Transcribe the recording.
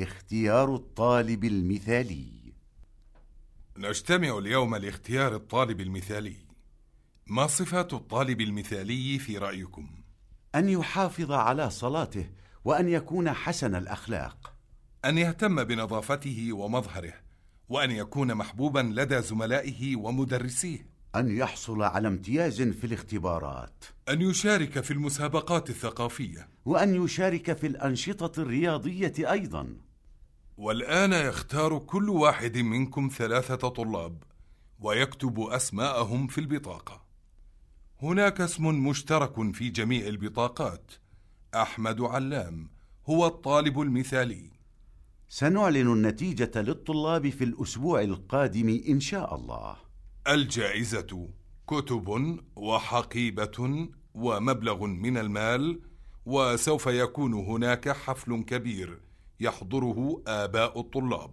اختيار الطالب المثالي. نجتمع اليوم لاختيار الطالب المثالي. ما صفات الطالب المثالي في رأيكم؟ أن يحافظ على صلاته وأن يكون حسن الأخلاق. أن يهتم بنظافته ومظهره وأن يكون محبوبا لدى زملائه ومدرسيه. أن يحصل على امتياز في الاختبارات. أن يشارك في المسابقات الثقافية. وأن يشارك في الأنشطة الرياضية أيضا. والآن يختار كل واحد منكم ثلاثة طلاب ويكتب أسماءهم في البطاقة. هناك اسم مشترك في جميع البطاقات. أحمد علام هو الطالب المثالي. سنعلن النتيجة للطلاب في الأسبوع القادم إن شاء الله. الجائزة كتب وحقيبة ومبلغ من المال وسوف يكون هناك حفل كبير. يحضره آباء الطلاب.